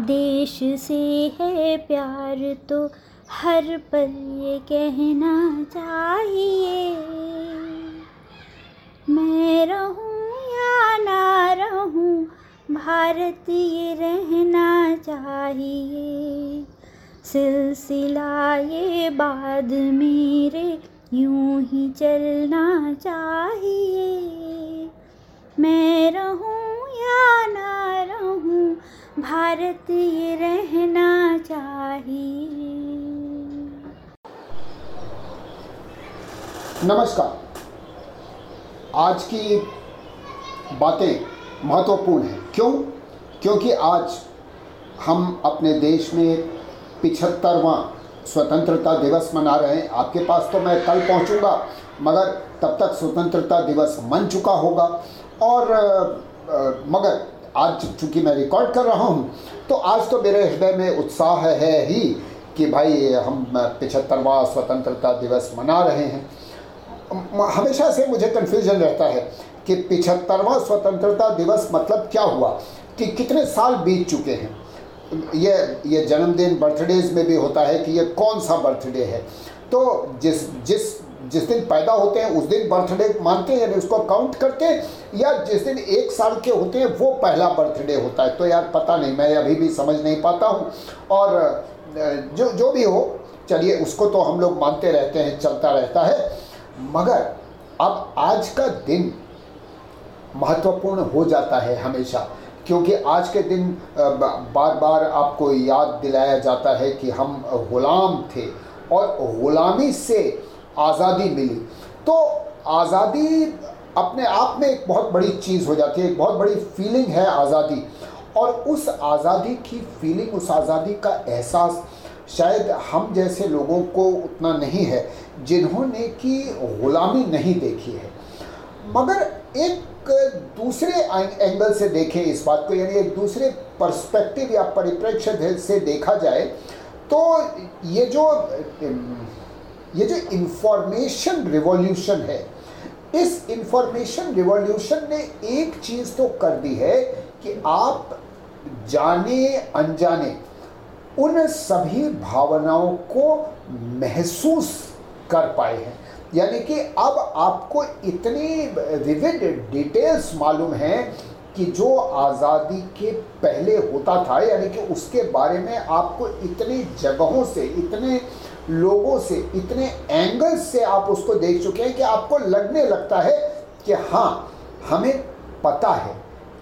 देश से है प्यार तो हर पल ये कहना चाहिए। मैं रहूँ या ना रहूँ, भारत ये रहना चाहिए। सिलसिला ये बाद मेरे यूँ ही चलना चाहिए। मैं रहूँ या ना रहूँ भारत ये रहना चाहिए। नमस्कार। आज की बातें महत्वपूर्ण हैं। क्यों? क्योंकि आज हम अपने देश में पिछहत्तरवां स्वतंत्रता दिवस मना रहे हैं। आपके पास तो मैं कल पहुंचूँगा मगर तब तक स्वतंत्रता दिवस मन चुका होगा। और आ, आ, मगर आज चूँकि मैं रिकॉर्ड कर रहा हूँ तो आज तो मेरे हृदय में उत्साह है ही कि भाई हम पिछहत्तरवा स्वतंत्रता दिवस मना रहे हैं। हमेशा से मुझे कन्फ्यूज़न रहता है कि पिछहत्तरवा स्वतंत्रता दिवस मतलब क्या हुआ? कि कितने साल बीत चुके हैं? ये ये जन्मदिन बर्थडेज में भी होता है कि ये कौन सा बर्थडे है? तो जिस जिस जिस दिन पैदा होते हैं, उस दिन बर्थडे मानते हैं यानी उसको काउंट करते हैं या जिस दिन एक साल के होते हैं, वो पहला बर्थडे होता है। तो यार, पता नहीं, मैं अभी भी समझ नहीं पाता हूँ। और जो जो भी हो, चलिए, उसको तो हम लोग मानते रहते हैं, चलता रहता है। मगर, अब आज का दिन महत्वपूर्ण हो जाता है हमेशा। क्योंकि आज के दिन बार बार आपको याद दिलाया जाता है कि हम ग़ुलाम थे और ग़ुलामी से आज़ादी मिली। तो आज़ादी अपने आप में एक बहुत बड़ी चीज़ हो जाती है, एक बहुत बड़ी फीलिंग है आज़ादी। और उस आज़ादी की फीलिंग उस आज़ादी का एहसास शायद हम जैसे लोगों को उतना नहीं है, जिन्होंने कि ग़ुलामी नहीं देखी है। मगर एक दूसरे एंगल से देखें इस बात को, यानी एक दूसरे पर्सपेक्टिव या परिप्रेक्ष्य से देखा जाए तो ये जो ये जो इंफॉर्मेशन रिवॉल्यूशन है इस इंफॉर्मेशन रिवॉल्यूशन ने एक चीज़ तो कर दी है कि आप जाने, अनजाने उन सभी भावनाओं को महसूस कर पाए हैं। यानी कि अब आपको इतनी विविड डिटेल्स मालूम हैं कि जो आज़ादी के पहले होता था, यानी कि उसके बारे में आपको इतनी जगहों से, इतने लोगों से, इतने एंगल्स से आप उसको देख चुके हैं कि आपको लगने लगता है कि हाँ हमें पता है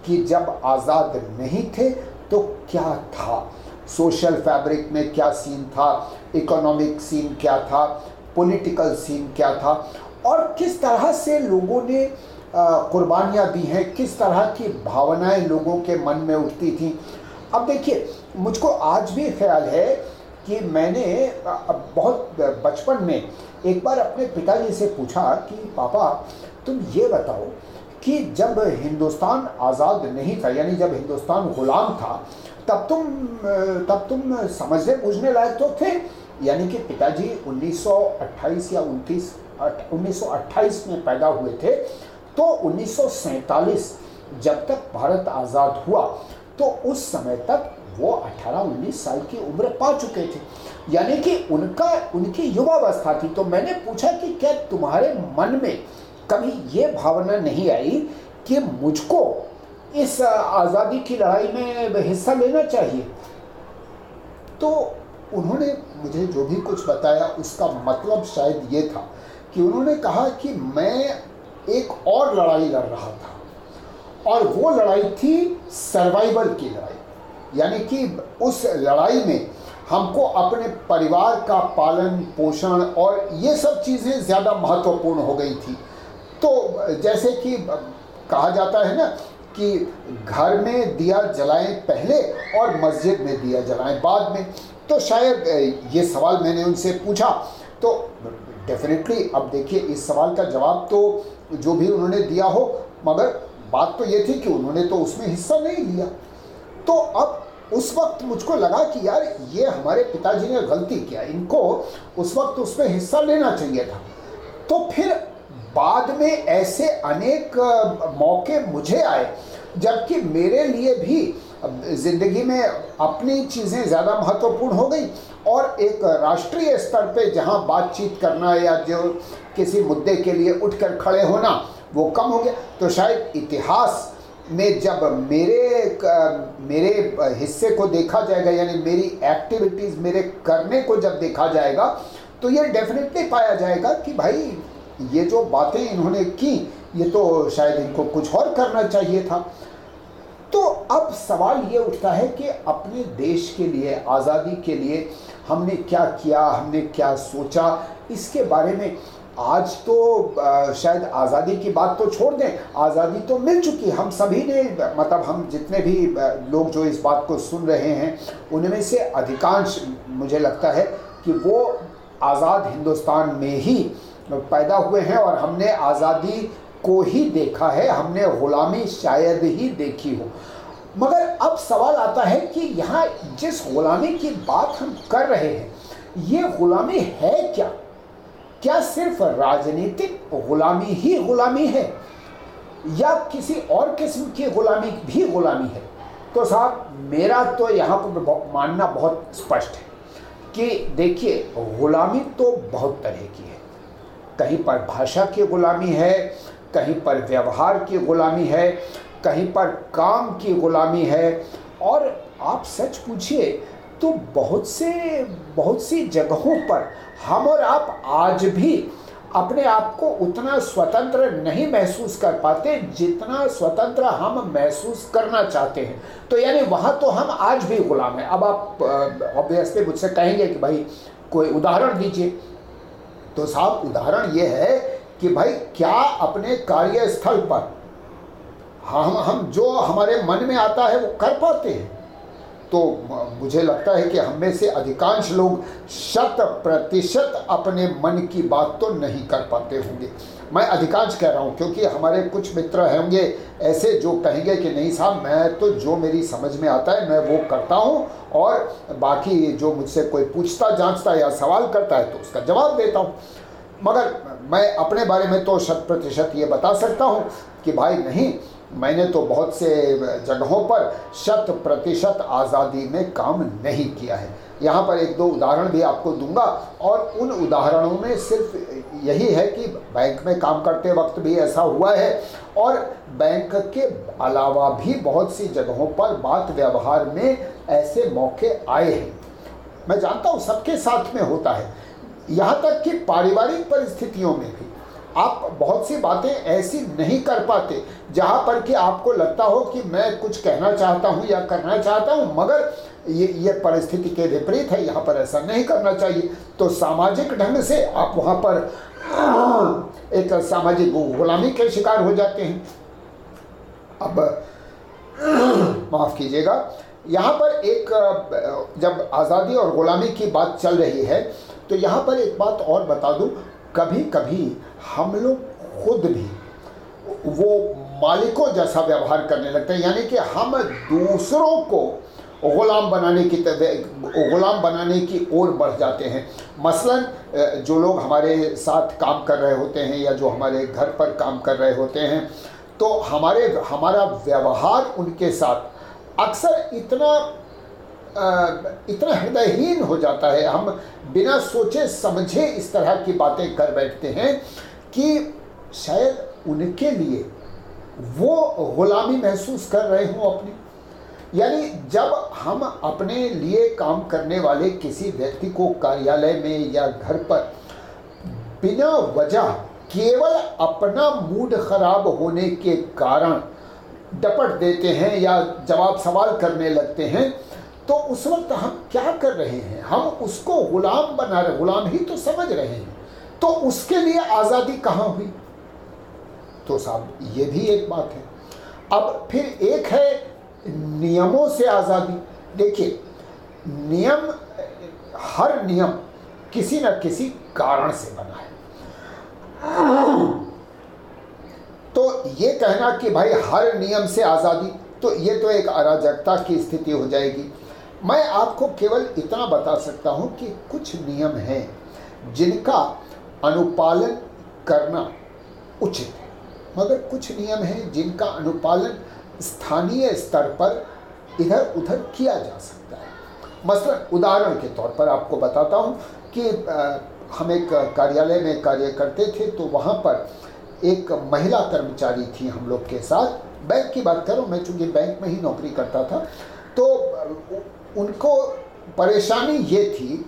कि जब आज़ाद नहीं थे तो क्या था? सोशल फैब्रिक में क्या सीन था? इकोनॉमिक सीन क्या था? पॉलिटिकल सीन क्या था? और किस तरह से लोगों ने कुर्बानियाँ दी हैं? किस तरह की भावनाएँ लोगों के मन में उठती थी? अब देखिए, मुझको आज भी ख्याल है कि मैंने बहुत बचपन में एक बार अपने पिताजी से पूछा कि, पापा, तुम ये बताओ कि जब हिंदुस्तान आज़ाद नहीं था, यानी जब हिंदुस्तान गुलाम था, तब तुम तब तुम समझने, बूझने लायक तो थे? यानी कि पिताजी 1928 या 29 1928 में पैदा हुए थे। तो 1947 जब तक भारत आज़ाद हुआ तो उस समय तक वो 18-19 साल की उम्र पा चुके थे। यानी कि उनका, उनकी युवावस्था थी। तो मैंने पूछा कि क्या तुम्हारे मन में कभी ये भावना नहीं आई कि मुझको इस आज़ादी की लड़ाई में हिस्सा लेना चाहिए? तो उन्होंने मुझे जो भी कुछ बताया, उसका मतलब शायद ये था कि उन्होंने कहा कि मैं एक और लड़ाई लड़ रहा था। और वो लड़ाई थी सर्वाइवल की लड़ाई। यानी कि उस लड़ाई में हमको अपने परिवार का पालन, पोषण और ये सब चीज़ें ज़्यादा महत्वपूर्ण हो गई थी। तो जैसे कि कहा जाता है ना कि घर में दिया जलाएँ पहले और मस्जिद में दिया जलाएँ बाद में। तो शायद ये सवाल मैंने उनसे पूछा। तो डेफिनेटली अब देखिए, इस सवाल का जवाब तो जो भी उन्होंने दिया हो, मगर बात तो ये थी कि उन्होंने तो उसमें हिस्सा नहीं लिया। तो अब उस वक्त मुझको लगा कि यार, ये हमारे पिताजी ने गलती किया, इनको उस वक्त उसमें हिस्सा लेना चाहिए था। तो फिर बाद में ऐसे अनेक मौके मुझे आए, जबकि मेरे लिए भी ज़िंदगी में अपनी चीज़ें ज़्यादा महत्वपूर्ण हो गई और एक राष्ट्रीय स्तर पे जहाँ बातचीत करना या जो किसी मुद्दे के लिए उठकर खड़े होना वो कम हो गया। तो शायद इतिहास में जब मेरे मेरे हिस्से को देखा जाएगा, यानी मेरी एक्टिविटीज़ मेरे करने को जब देखा जाएगा तो ये डेफिनेटली पाया जाएगा कि भाई, ये जो बातें इन्होंने की, ये तो शायद इनको कुछ और करना चाहिए था। तो अब सवाल ये उठता है कि अपने देश के लिए, आज़ादी के लिए हमने क्या किया, हमने क्या सोचा, इसके बारे में आज तो शायद आज़ादी की बात तो छोड़ दें। आज़ादी तो मिल चुकी हम सभी ने मतलब हम जितने भी लोग जो इस बात को सुन रहे हैं, उनमें से अधिकांश, मुझे लगता है कि वो आज़ाद हिंदुस्तान में ही पैदा हुए हैं और हमने आज़ादी को ही देखा है। हमने ग़ुलामी शायद ही देखी हो। मगर अब सवाल आता है कि यहाँ जिस ग़ुलामी की बात हम कर रहे हैं, ये ग़ुलामी है क्या? क्या सिर्फ़ राजनीतिक ग़ुलामी ही ग़ुलामी है? या किसी और किस्म की ग़ुलामी भी ग़ुलामी है? तो साहब, मेरा तो यहाँ पर मानना बहुत स्पष्ट है कि देखिए, ग़ुलामी तो बहुत तरह की है। कहीं पर भाषा की ग़ुलामी है, कहीं पर व्यवहार की ग़ुलामी है, कहीं पर काम की ग़ुलामी है। और आप सच पूछिए तो बहुत से, बहुत सी जगहों पर हम और आप आज भी अपने आप को उतना स्वतंत्र नहीं महसूस कर पाते जितना स्वतंत्र हम महसूस करना चाहते हैं। तो यानी वहाँ तो हम आज भी गुलाम हैं। अब आप ऑब्वियसली मुझसे कहेंगे कि भाई, कोई उदाहरण दीजिए। तो साहब, उदाहरण ये है कि भाई, क्या अपने कार्यस्थल पर हम हम, जो हमारे मन में आता है, वो कर पाते हैं? तो मुझे लगता है कि हम में से अधिकांश लोग शत प्रतिशत अपने मन की बात तो नहीं कर पाते होंगे। मैं अधिकांश कह रहा हूँ, क्योंकि हमारे कुछ मित्र होंगे ऐसे जो कहेंगे कि, नहीं साहब, मैं तो जो मेरी समझ में आता है, मैं वो करता हूँ और बाकी जो मुझसे कोई पूछता, जांचता या सवाल करता है तो उसका जवाब देता हूँ। मगर मैं अपने बारे में तो शत प्रतिशत ये बता सकता हूँ कि, भाई, नहीं मैंने तो बहुत से जगहों पर शत प्रतिशत आज़ादी में काम नहीं किया है। यहाँ पर एक दो उदाहरण भी आपको दूँगा और उन उदाहरणों में सिर्फ़ यही है कि बैंक में काम करते वक्त भी ऐसा हुआ है और बैंक के अलावा भी बहुत सी जगहों पर बात व्यवहार में ऐसे मौके आए हैं। मैं जानता हूँ सबके साथ में होता है। यहाँ तक कि पारिवारिक परिस्थितियों में भी। आप बहुत सी बातें ऐसी नहीं कर पाते, जहाँ पर कि आपको लगता हो कि मैं कुछ कहना चाहता हूँ या करना चाहता हूँ, मगर ये ये परिस्थिति के विपरीत है, यहाँ पर ऐसा नहीं करना चाहिए। तो सामाजिक ढंग से आप वहाँ पर एक सामाजिक गुलामी के शिकार हो जाते हैं। अब माफ़ कीजिएगा। यहाँ पर एक, जब आज़ादी और ग़ुलामी की बात चल रही है तो यहाँ पर एक बात और बता दूँ। कभी कभी हम लोग खुद भी वो मालिकों जैसा व्यवहार करने लगते हैं। यानी कि हम दूसरों को ग़ुलाम बनाने की ग़ुलाम बनाने की ओर बढ़ जाते हैं। मसलन जो लोग हमारे साथ काम कर रहे होते हैं या जो हमारे घर पर काम कर रहे होते हैं तो हमारे, हमारा व्यवहार उनके साथ अक्सर इतना इतना हृदयहीन हो जाता है। हम बिना सोचे समझे इस तरह की बातें कर बैठते हैं कि शायद उनके लिए वो गुलामी महसूस कर रहे हों अपनी। यानी जब हम अपने लिए काम करने वाले किसी व्यक्ति को कार्यालय में या घर पर बिना वजह केवल अपना मूड खराब होने के कारण डपट देते हैं या जवाब सवाल करने लगते हैं तो उस वक्त हम क्या कर रहे हैं? हम उसको गुलाम बना रहे, गुलाम ही तो समझ रहे हैं। तो उसके लिए आज़ादी कहाँ हुई? तो साहब, ये भी एक बात है। अब फिर एक है नियमों से आज़ादी। देखिए, नियम, हर नियम किसी न किसी कारण से बना है। तो ये कहना कि भाई, हर नियम से आज़ादी तो ये तो एक अराजकता की स्थिति हो जाएगी। मैं आपको केवल इतना बता सकता हूँ कि कुछ नियम हैं जिनका अनुपालन करना उचित है। मगर कुछ नियम हैं जिनका अनुपालन स्थानीय स्तर पर इधर उधर किया जा सकता है। मसलन, उदाहरण के तौर पर आपको बताता हूँ कि हम एक कार्यालय में कार्य करते थे तो वहाँ पर एक महिला कर्मचारी थी हम लोग के साथ। बैंक की बात करूँ, मैं चूँकि बैंक में ही नौकरी करता था तो उनको परेशानी ये थी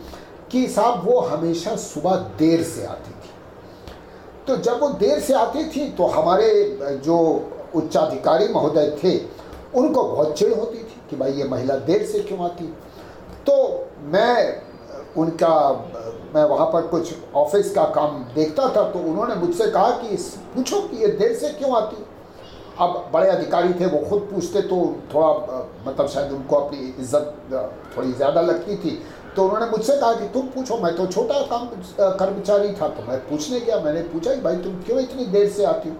कि साहब, वो हमेशा सुबह देर से आती थी। तो जब वो देर से आती थी तो हमारे जो उच्चाधिकारी महोदय थे, उनको बहुत चिड़ होती थी कि भाई, ये महिला देर से क्यों आती? तो मैं, उनका, मैं वहाँ पर कुछ ऑफ़िस का काम देखता था तो उन्होंने मुझसे कहा कि, पूछो कि ये देर से क्यों आती? अब बड़े अधिकारी थे, वो खुद पूछते तो थोड़ा मतलब शायद उनको अपनी इज़्ज़त थोड़ी ज़्यादा लगती थी। तो उन्होंने मुझसे कहा कि तुम पूछो, मैं तो छोटा काम कर्मचारी था तो मैं पूछने गया, मैंने पूछा कि भाई तुम क्यों इतनी देर से आती हो?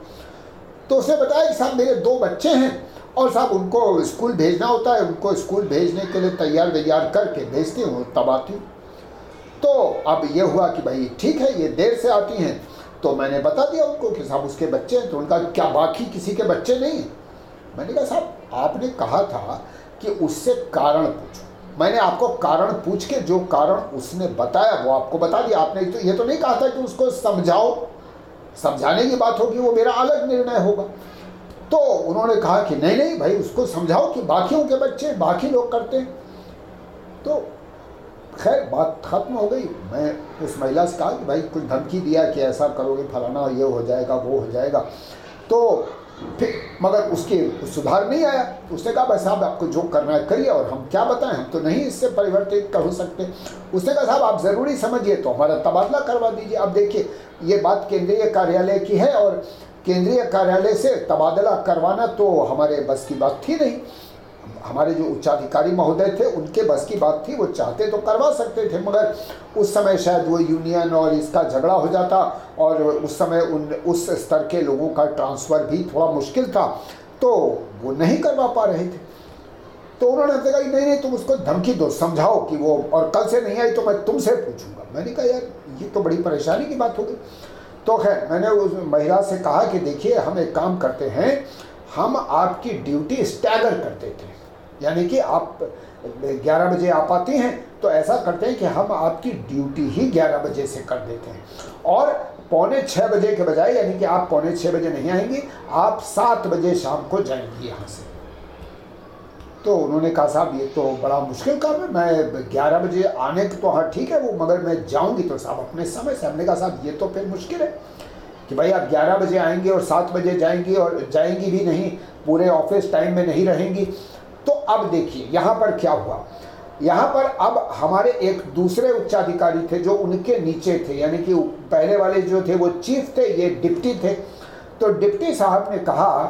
तो उसने बताया कि साहब, मेरे दो बच्चे हैं और साहब, उनको स्कूल भेजना होता है, उनको स्कूल भेजने के लिए तैयार वैयार करके भेजती हूँ, तब आती हूँ। तो अब ये हुआ कि भाई, ठीक है, ये देर से आती हैं तो मैंने बता दिया उनको कि साहब, उसके बच्चे हैं तो उनका क्या बाकी किसी के बच्चे नहीं मैंने कहा, साहब, आपने कहा था कि उससे कारण पूछो। मैंने आपको कारण पूछ के जो कारण उसने बताया, वो आपको बता दिया। आपने तो ये तो नहीं कहा था कि उसको समझाओ। समझाने की बात होगी, वो मेरा अलग निर्णय होगा। तो उन्होंने कहा कि नहीं नहीं भाई, उसको समझाओ कि बाकियों के बच्चे बाकी लोग करते हैं। तो खैर, बात खत्म हो गई। मैं उस महिला से कहा कि भाई, कुछ धमकी दिया कि ऐसा करोगे, फलाना ये हो जाएगा, वो हो जाएगा। तो फिर मगर उसके सुधार नहीं आया। उसने कहा, भाई साहब, आपको जो करना है करिए, और हम क्या बताएँ? हम तो नहीं इससे परिवर्तित कर हो सकते। उसने कहा, साहब, आप ज़रूरी समझिए तो हमारा तबादला करवा दीजिए। अब देखिए, ये बात केंद्रीय कार्यालय की है, और केंद्रीय कार्यालय से तबादला करवाना तो हमारे बस की बात थी नहीं। हमारे जो उच्चाधिकारी महोदय थे, उनके बस की बात थी, वो चाहते तो करवा सकते थे, मगर उस समय शायद वो यूनियन और इसका झगड़ा हो जाता और उस समय उन, उस स्तर के लोगों का ट्रांसफ़र भी थोड़ा मुश्किल था। तो वो नहीं करवा पा रहे थे। तो उन्होंने कहा, नहीं नहीं, तुम उसको धमकी दो, समझाओ कि वो, और कल से नहीं आई तो मैं तुमसे पूछूँगा। मैंने कहा, यार, ये तो बड़ी परेशानी की बात होगी तो खैर, मैंने उस महिला से कहा कि देखिए, हम एक काम करते हैं, हम आपकी ड्यूटी स्टैगर करते थे। यानी कि आप 11 बजे आप आती हैं तो ऐसा करते हैं कि हम आपकी ड्यूटी ही 11 बजे से कर देते हैं। और पौने छः बजे के बजाय, यानी कि आप पौने छः बजे नहीं आएँगी, आप सात बजे शाम को जाएँगी यहाँ से। तो उन्होंने कहा, साहब, ये तो बड़ा मुश्किल काम है, मैं ग्यारह बजे आने की तो हाँ ठीक है, वो मगर मैं जाऊँगी तो साहब, अपने समय से। हमने कहा, साहब, ये तो फिर मुश्किल है कि भाई आप ग्यारह बजे आएँगे और सात बजे जाएँगी और जाएँगी भी नहीं, पूरे ऑफ़िस टाइम में नहीं रहेंगी तो अब देखिए, यहाँ पर क्या हुआ? यहाँ पर अब हमारे एक दूसरे उच्चाधिकारी थे जो उनके नीचे थे, यानी कि पहले वाले जो थे वो चीफ थे, ये डिप्टी थे। तो डिप्टी साहब ने कहा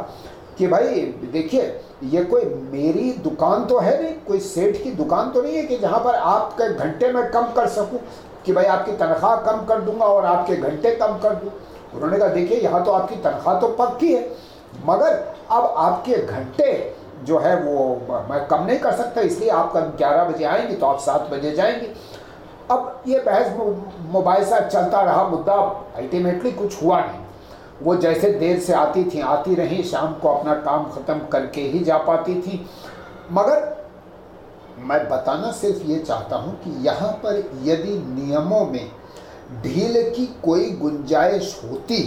कि भाई, देखिए, ये कोई मेरी दुकान तो है नहीं, कोई सेठ की दुकान तो नहीं है कि जहाँ पर आपके घंटे में कम कर सकूँ, कि भाई आपकी तनख्वाह कम कर दूँगा और आपके घंटे कम कर दूँ। उन्होंने कहा, देखिए, यहाँ तो आपकी तनख्वाह तो पक्की है, मगर अब आपके घंटे जो है वो मैं कम नहीं कर सकता, इसलिए आप कल ग्यारह बजे आएँगे तो आप सात बजे जाएँगे। अब ये बहस मोबाइल से चलता रहा मुद्दा अल्टीमेटली कुछ हुआ नहीं। वो जैसे देर से आती थी, आती रही, शाम को अपना काम ख़त्म करके ही जा पाती थी। मगर मैं बताना सिर्फ़ ये चाहता हूँ कि यहाँ पर यदि नियमों में ढील की कोई गुंजाइश होती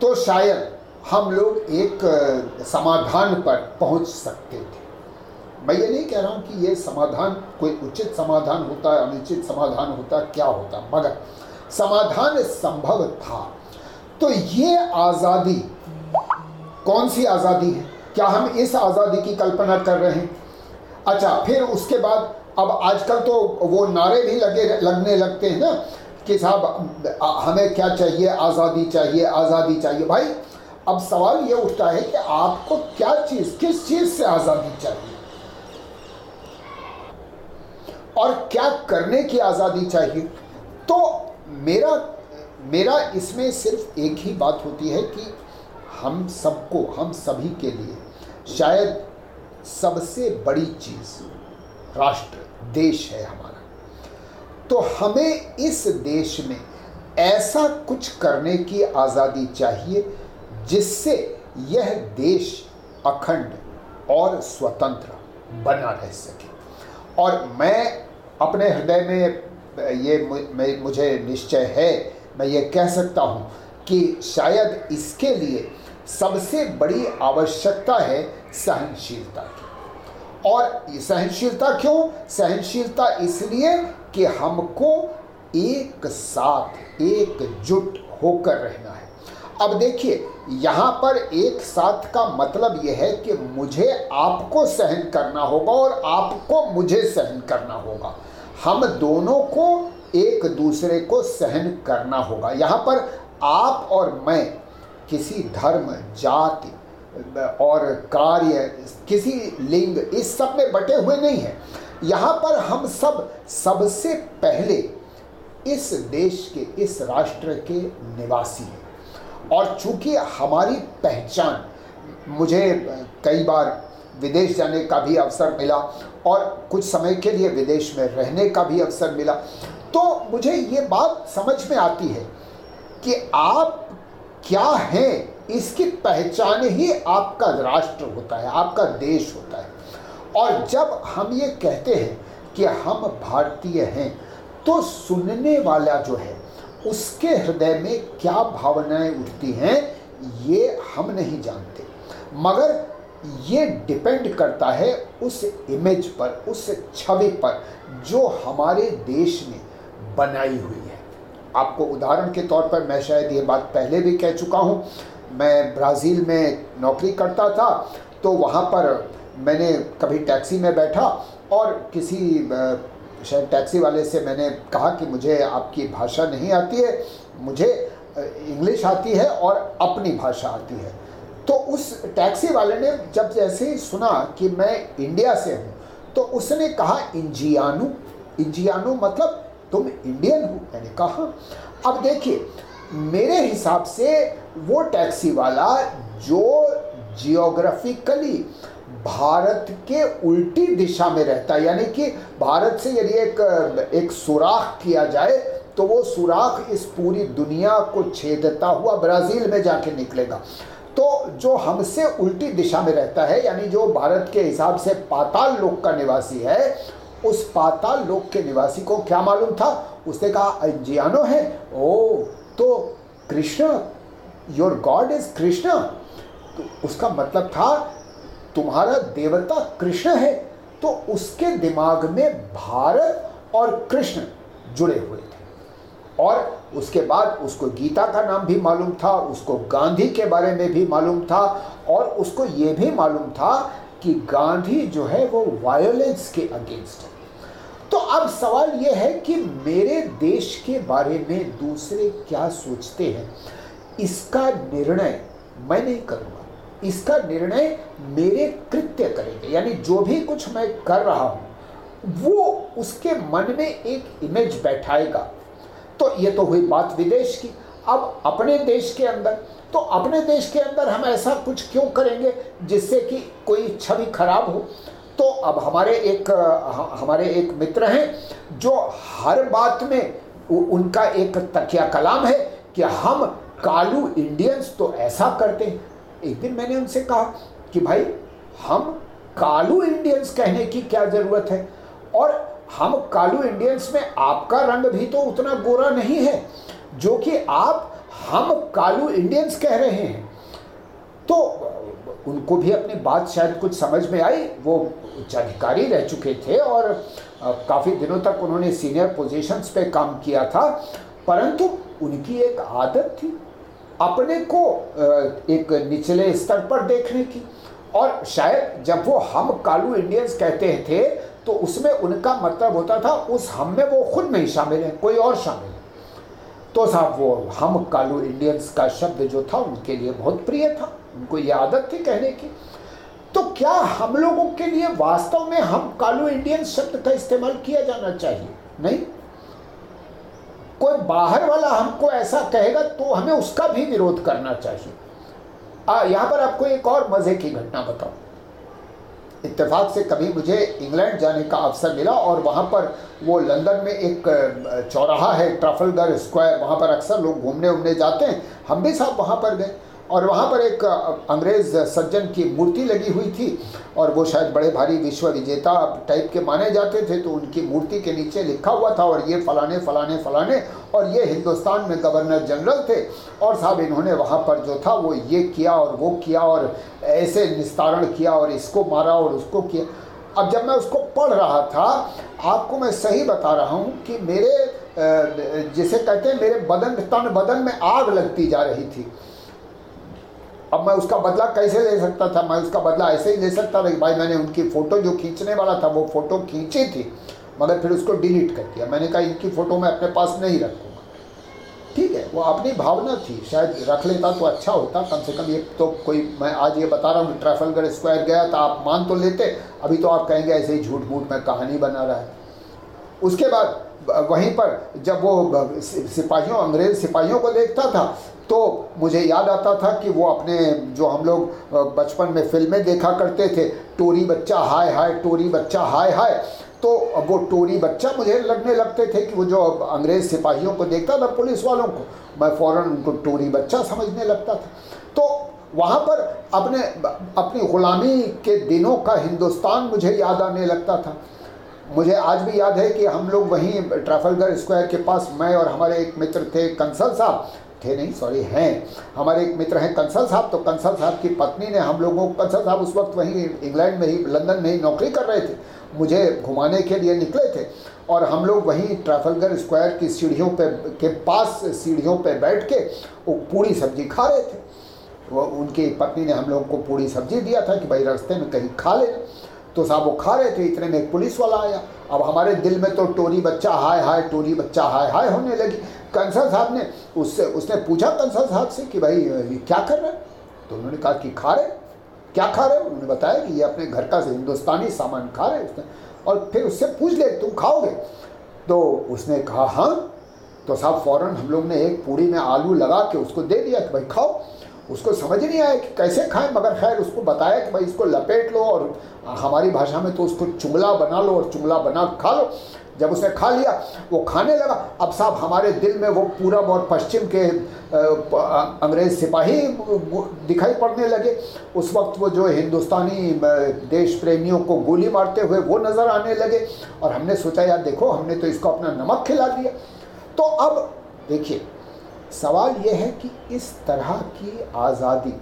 तो शायद हम लोग एक समाधान पर पहुँच सकते थे। मैं ये नहीं कह रहा हूँ कि ये समाधान, कोई उचित समाधान होता है, अनुचित समाधान होता है, क्या होता मगर समाधान संभव था। तो ये आज़ादी, कौन सी आज़ादी है? क्या हम इस आज़ादी की कल्पना कर रहे हैं? अच्छा फिर उसके बाद, अब आजकल तो वो नारे भी लगे, लगने लगते हैं ना, कि साहब हमें क्या चाहिए? आज़ादी चाहिए आज़ादी चाहिए। भाई अब सवाल ये उठता है कि आपको क्या चीज़, किस चीज़ से आज़ादी चाहिए? और क्या करने की आज़ादी चाहिए? तो मेरा मेरा इसमें सिर्फ़ एक ही बात होती है कि हम सबको, हम सभी के लिए शायद सबसे बड़ी चीज़ राष्ट्र, देश है हमारा। तो हमें इस देश में ऐसा कुछ करने की आज़ादी चाहिए जिससे यह देश अखंड और स्वतंत्र बना रह सके। और मैं अपने हृदय में, ये मुझे निश्चय है, मैं ये कह सकता हूँ कि शायद इसके लिए सबसे बड़ी आवश्यकता है सहनशीलता की। और सहनशीलता क्यों? सहनशीलता इसलिए कि हमको एक साथ एकजुट होकर रहना है। अब देखिए, यहाँ पर एक साथ का मतलब यह है कि मुझे आपको सहन करना होगा और आपको मुझे सहन करना होगा। हम दोनों को एक दूसरे को सहन करना होगा। यहाँ पर आप और मैं किसी धर्म, जाति और कार्य, किसी लिंग, इस सब में बटे हुए नहीं हैं। यहाँ पर हम सब, सबसे पहले इस देश के, इस राष्ट्र के निवासी हैं। और चूँकि हमारी पहचान, मुझे कई बार विदेश जाने का भी अवसर मिला और कुछ समय के लिए विदेश में रहने का भी अवसर मिला तो मुझे ये बात समझ में आती है कि आप क्या हैं? इसकी पहचान ही आपका राष्ट्र होता है, आपका देश होता है। और जब हम ये कहते हैं कि हम भारतीय हैं तो सुनने वाला जो है उसके हृदय में क्या भावनाएँ उठती हैं, ये हम नहीं जानते। मगर ये डिपेंड करता है उस इमेज पर, उस छवि पर, जो हमारे देश ने बनाई हुई है। आपको उदाहरण के तौर पर मैं शायद ये बात पहले भी कह चुका हूँ। मैं ब्राज़ील में नौकरी करता था तो वहाँ पर मैंने कभी टैक्सी में बैठा और किसी शायद टैक्सी वाले से मैंने कहा कि मुझे आपकी भाषा नहीं आती है, मुझे इंग्लिश आती है और अपनी भाषा आती है। तो उस टैक्सी वाले ने जब जैसे ही सुना कि मैं इंडिया से हूँ तो उसने कहा, इंजियानू इंजियानू मतलब तुम इंडियन हो? मैंने कहा, अब देखिए, मेरे हिसाब से वो टैक्सी वाला जो जियोग्राफिकली भारत के उल्टी दिशा में रहता है। यानी कि भारत से यदि एक एक सुराख किया जाए तो वो सुराख इस पूरी दुनिया को छेदता हुआ ब्राज़ील में जाके निकलेगा। तो जो हमसे उल्टी दिशा में रहता है, यानी जो भारत के हिसाब से पाताल लोक का निवासी है, उस पाताल लोक के निवासी को क्या मालूम था? उसने कहा, अंजियानो है। ओ तो Krishna your god is Krishna तो उसका मतलब था तुम्हारा देवता कृष्ण है तो उसके दिमाग में भारत और कृष्ण जुड़े हुए थे। और उसके बाद उसको गीता का नाम भी मालूम था, उसको गांधी के बारे में भी मालूम था, और उसको ये भी मालूम था कि गांधी जो है वो वायोलेंस के अगेंस्ट है। तो अब सवाल यह है कि मेरे देश के बारे में दूसरे क्या सोचते हैं? इसका निर्णय मैं नहीं करूँगा। इसका निर्णय मेरे कृत्य करेंगे। यानी जो भी कुछ मैं कर रहा हूँ, वो उसके मन में एक इमेज बैठाएगा। तो ये तो हुई बात विदेश की। अब अपने देश के अंदर तो अपने देश के अंदर हम ऐसा कुछ क्यों करेंगे जिससे कि कोई छवि खराब हो? तो अब हमारे एक हमारे एक मित्र हैं जो हर बात में उनका एक तकिया कलाम है कि हम कालू इंडियंस तो ऐसा करते हैं। एक दिन मैंने उनसे कहा कि भाई, हम कालू इंडियंस कहने की क्या ज़रूरत है? और हम कालू इंडियंस में आपका रंग भी तो उतना गोरा नहीं है, जो कि आप हम कालू इंडियंस कह रहे हैं। तो उनको भी अपनी बात शायद कुछ समझ में आई, वो उच्चाधिकारी रह चुके थे और काफ़ी दिनों तक उन्होंने सीनियर पोजीशंस पे काम किया था, परंतु उनकी एक आदत थी। अपने को एक निचले स्तर पर देखने की। और शायद जब वो हम कालू इंडियंस कहते थे तो उसमें उनका मतलब होता था, उस हम में वो खुद नहीं शामिल है, कोई और शामिल है। तो साहब वो हम कालू इंडियंस का शब्द जो था, उनके लिए बहुत प्रिय था, उनको ये आदत थी कहने की। तो क्या हम लोगों के लिए वास्तव में हम कालू इंडियंस शब्द का इस्तेमाल किया जाना चाहिए? नहीं? कोई बाहर वाला हमको ऐसा कहेगा तो हमें उसका भी विरोध करना चाहिए। आ, यहाँ पर आपको एक और मज़े की घटना बताऊ। इत्तेफाक से कभी मुझे इंग्लैंड जाने का अवसर मिला और वहाँ पर वो लंदन में एक चौराहा है ट्रफलगर स्क्वायर वहाँ पर अक्सर लोग घूमने उमने जाते हैं। हम भी साहब वहाँ पर गए। और वहाँ पर एक अंग्रेज़ सज्जन की मूर्ति लगी हुई थी और वो शायद बड़े भारी विश्व विजेता टाइप के माने जाते थे तो उनकी मूर्ति के नीचे लिखा हुआ था और ये फलाने फलाने फलाने और ये हिंदुस्तान में गवर्नर जनरल थे और साहब इन्होंने वहाँ पर जो था वो ये किया और वो किया और ऐसे निस्तारण किया और इसको मारा और उसको किया। अब जब मैं उसको पढ़ रहा था, आपको मैं सही बता रहा हूँ कि मेरे जिसे कहते हैं मेरे बदन, तन बदन में आग लगती जा रही थी। अब मैं उसका बदला कैसे ले सकता था? मैं उसका बदला ऐसे ही ले सकता था कि भाई मैंने उनकी फ़ोटो जो खींचने वाला था, वो फ़ोटो खींची थी, मगर फिर उसको डिलीट कर दिया। मैंने कहा, इनकी फ़ोटो मैं अपने पास नहीं रखूँगा। ठीक है, वो अपनी भावना थी। शायद रख लेता तो अच्छा होता, कम से कम ये तो कोई, मैं आज ये बता रहा हूँ ट्रैफलगढ़ स्क्वायर गया था, आप मान तो लेते। अभी तो आप कहेंगे ऐसे ही झूठ मूठ में कहानी बना रहा है। उसके बाद वहीं पर जब वो सिपाहियों, अंग्रेज़ सिपाहियों को देखता था तो मुझे याद आता था कि वो अपने, जो हम लोग बचपन में फ़िल्में देखा करते थे, टोरी बच्चा, हाय हाय, टोरी बच्चा, हाय हाय तो वो टोरी बच्चा मुझे लगने लगते थे कि वो जो अंग्रेज़ सिपाहियों को देखता था, पुलिस वालों को, मैं फ़ौरन उनको टोरी बच्चा समझने लगता था। तो वहाँ पर अपने, अपनी ग़ुलामी के दिनों का हिंदुस्तान मुझे याद आने लगता था। मुझे आज भी याद है कि हम लोग वहीं ट्रैफलगर स्क्वायर के पास मैं और हमारे एक मित्र थे, कंसल साहब। थे नहीं सॉरी हैं। हमारे एक मित्र हैं कंसल साहब तो कंसल साहब की पत्नी ने हम लोगों को कंसल साहब उस वक्त वहीं इंग्लैंड में ही, लंदन में ही नौकरी कर रहे थे। मुझे घुमाने के लिए निकले थे और हम लोग वहीं ट्रैफलगर स्क्वायर की सीढ़ियों पे, के पास सीढ़ियों पे बैठ के वो पूरी सब्ज़ी खा रहे थे। वो उनकी पत्नी ने हम लोगों को पूरी सब्ज़ी दिया था कि भाई रास्ते में कहीं खा लेना तो साहब वो खा रहे थे, इतने में एक पुलिस वाला आया। अब हमारे दिल में तो टोरी बच्चा, हाय हाय टोरी बच्चा, हाय हाय होने लगी। कंसल साहब ने उससे, उसने पूछा कंसल साहब से कि भाई ये क्या कर रहे तो उन्होंने कहा कि खा रहे क्या खा रहे उन्होंने बताया कि ये अपने घर का हिंदुस्तानी सामान खा रहे उसने। और फिर उससे पूछ ले, तुम खाओगे? तो उसने कहा हाँ। तो साहब फ़ौरन हम लोग ने एक पूड़ी में आलू लगा के उसको दे दिया कि भाई खाओ। उसको समझ नहीं आया कि कैसे खाएँ, मगर खैर उसको बताया कि भाई इसको लपेट लो और हमारी भाषा में तो उसको चुंगला बना लो और चुंगला बना खा लो। जब उसने खा लिया, वो खाने लगा। अब साहब हमारे दिल में वो पूरब और पश्चिम के अंग्रेज़ सिपाही दिखाई पड़ने लगे। उस वक्त वो जो हिंदुस्तानी देश प्रेमियों को गोली मारते हुए वो नज़र आने लगे और हमने सोचा, यार देखो, हमने तो इसको अपना नमक खिला दिया। तो अब देखिए सवाल यह है कि इस तरह की आज़ादी,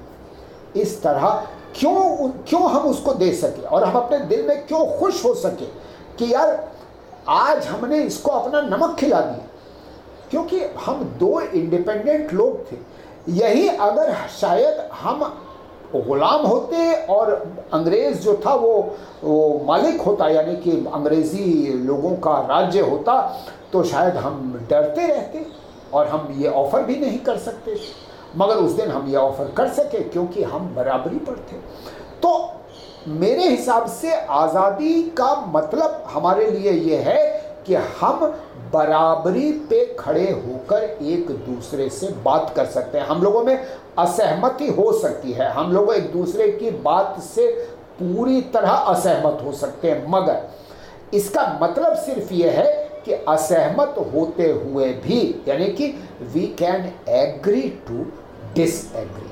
इस तरह क्यों क्यों हम उसको दे सके और हम अपने दिल में क्यों खुश हो सके कि यार आज हमने इसको अपना नमक खिला दिया। क्योंकि हम दो इंडिपेंडेंट लोग थे। यही अगर शायद हम गुलाम होते और अंग्रेज़ जो था वो वो मालिक होता, यानी कि अंग्रेज़ी लोगों का राज्य होता तो शायद हम डरते रहते। और हम ये ऑफ़र भी नहीं कर सकते। मगर उस दिन हम ये ऑफ़र कर सके क्योंकि हम बराबरी पर थे। तो मेरे हिसाब से आज़ादी का मतलब हमारे लिए ये है कि हम बराबरी पे खड़े होकर एक दूसरे से बात कर सकते हैं। हम लोगों में असहमति हो सकती है। हम लोग एक दूसरे की बात से पूरी तरह असहमत हो सकते हैं। मगर इसका मतलब सिर्फ़ ये है कि असहमत होते हुए भी, यानी कि we can agree to disagree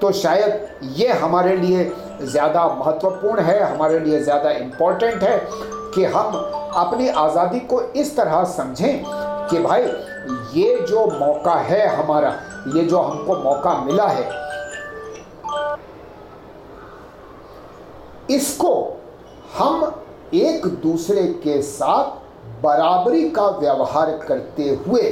तो शायद ये हमारे लिए ज़्यादा महत्वपूर्ण है, हमारे लिए ज़्यादा इम्पोर्टेंट है कि हम अपनी आज़ादी को इस तरह समझें कि भाई, ये जो मौका है हमारा, ये जो हमको मौका मिला है, इसको हम एक दूसरे के साथ बराबरी का व्यवहार करते हुए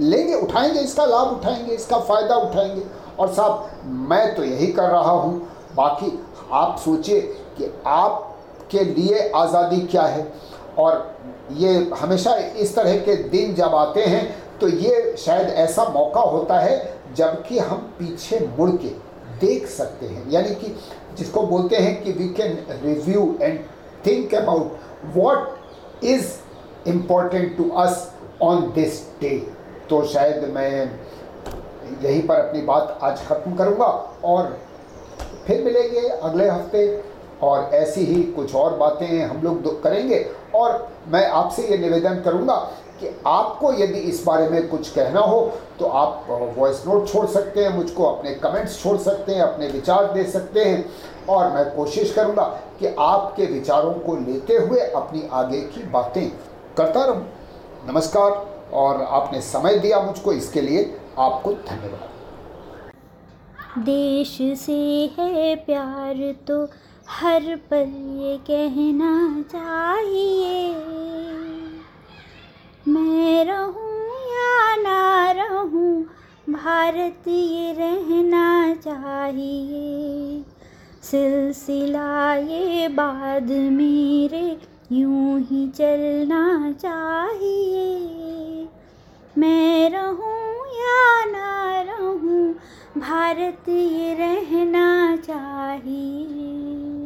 लेंगे, उठाएँगे, इसका लाभ उठाएँगे, इसका फ़ायदा उठाएँगे। और साहब, मैं तो यही कर रहा हूँ, बाकी आप सोचिए कि आपके लिए आज़ादी क्या है। और ये हमेशा इस तरह के दिन जब आते हैं तो ये शायद ऐसा मौका होता है, जबकि हम पीछे मुड़ के देख सकते हैं। यानी कि जिसको बोलते हैं कि we can review and think about what is important to us on this day तो शायद मैं यहीं पर अपनी बात आज ख़त्म करूँगा और फिर मिलेंगे अगले हफ़्ते और ऐसी ही कुछ और बातें हम लोग करेंगे। और मैं आपसे ये निवेदन करूँगा कि आपको यदि इस बारे में कुछ कहना हो तो आप वॉइस नोट छोड़ सकते हैं, मुझको अपने कमेंट्स छोड़ सकते हैं, अपने विचार दे सकते हैं। और मैं कोशिश करूँगा कि आपके विचारों को लेते हुए अपनी आगे की बातें करता रहूँ। नमस्कार, और आपने समय दिया मुझको, इसके लिए आपको धन्यवाद। देश से है प्यार तो हर पल ये कहना चाहिए। मैं रहूँ या ना रहूँ, भारत ये रहना चाहिए। सिलसिला ये बाद मेरे यूँ ही चलना चाहिए। मैं रहूँ या ना रहूँ, भारत ये रहना चाहिए।